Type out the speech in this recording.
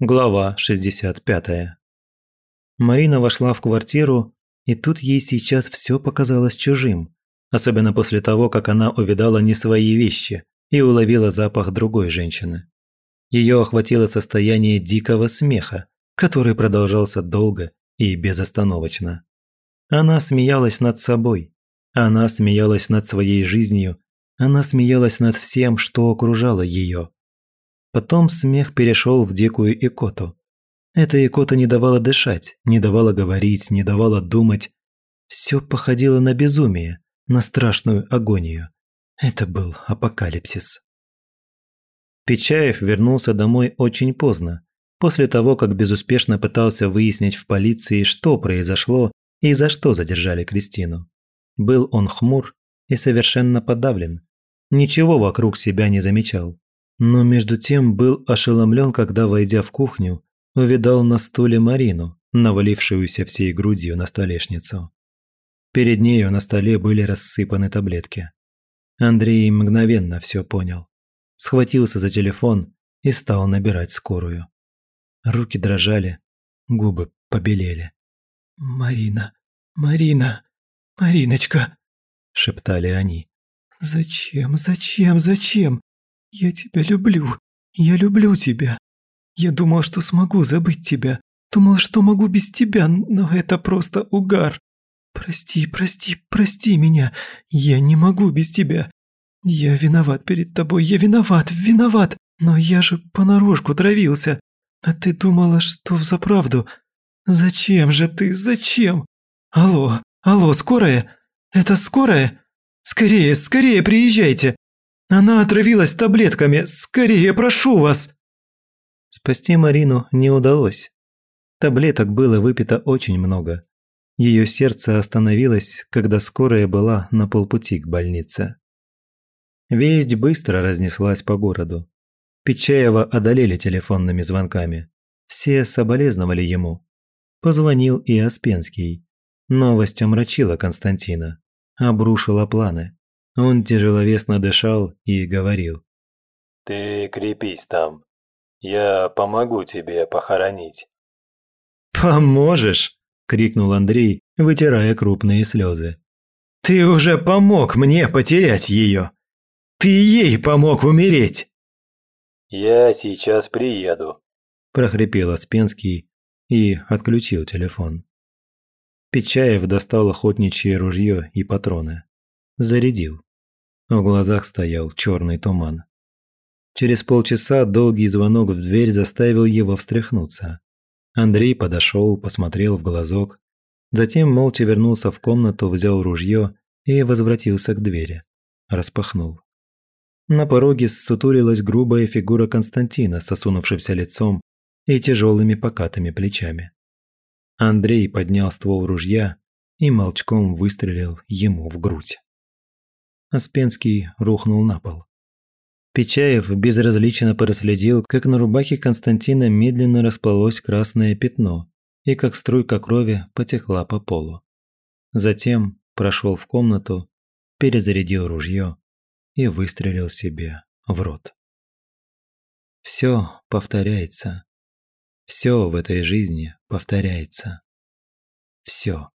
Глава 65. Марина вошла в квартиру, и тут ей сейчас все показалось чужим, особенно после того, как она увидала не свои вещи и уловила запах другой женщины. Ее охватило состояние дикого смеха, который продолжался долго и безостановочно. Она смеялась над собой, она смеялась над своей жизнью, она смеялась над всем, что окружало ее. Потом смех перешел в дикую икоту. Эта икота не давала дышать, не давала говорить, не давала думать. Все походило на безумие, на страшную агонию. Это был апокалипсис. Печаев вернулся домой очень поздно, после того, как безуспешно пытался выяснить в полиции, что произошло и за что задержали Кристину. Был он хмур и совершенно подавлен. Ничего вокруг себя не замечал. Но между тем был ошеломлен, когда, войдя в кухню, увидал на стуле Марину, навалившуюся всей грудью на столешницу. Перед нею на столе были рассыпаны таблетки. Андрей мгновенно все понял. Схватился за телефон и стал набирать скорую. Руки дрожали, губы побелели. «Марина, Марина, Мариночка!» – шептали они. «Зачем, зачем, зачем? «Я тебя люблю. Я люблю тебя. Я думал, что смогу забыть тебя. Думал, что могу без тебя, но это просто угар. Прости, прости, прости меня. Я не могу без тебя. Я виноват перед тобой, я виноват, виноват. Но я же понарошку травился. А ты думала, что взаправду. Зачем же ты, зачем? Алло, алло, скорая? Это скорая? Скорее, скорее приезжайте. Она отравилась таблетками! Скорее, прошу вас!» Спасти Марину не удалось. Таблеток было выпито очень много. Ее сердце остановилось, когда скорая была на полпути к больнице. Весть быстро разнеслась по городу. Печаева одолели телефонными звонками. Все соболезновали ему. Позвонил и Аспенский. Новость омрачила Константина. Обрушила планы. Он тяжеловесно дышал и говорил. «Ты крепись там. Я помогу тебе похоронить». «Поможешь?» – крикнул Андрей, вытирая крупные слезы. «Ты уже помог мне потерять ее! Ты ей помог умереть!» «Я сейчас приеду», – прохрипел Аспенский и отключил телефон. Печаев достал охотничье ружье и патроны. Зарядил. В глазах стоял черный туман. Через полчаса долгий звонок в дверь заставил его встряхнуться. Андрей подошел, посмотрел в глазок, затем молча вернулся в комнату, взял ружье и возвратился к двери. Распахнул. На пороге ссутулилась грубая фигура Константина с осунувшимся лицом и тяжелыми покатыми плечами. Андрей поднял ствол ружья и молчком выстрелил ему в грудь. Аспенский рухнул на пол. Печаев безразлично проследил, как на рубахе Константина медленно расплылось красное пятно и как струйка крови потекла по полу. Затем прошел в комнату, перезарядил ружье и выстрелил себе в рот. Все повторяется. Все в этой жизни повторяется. Все.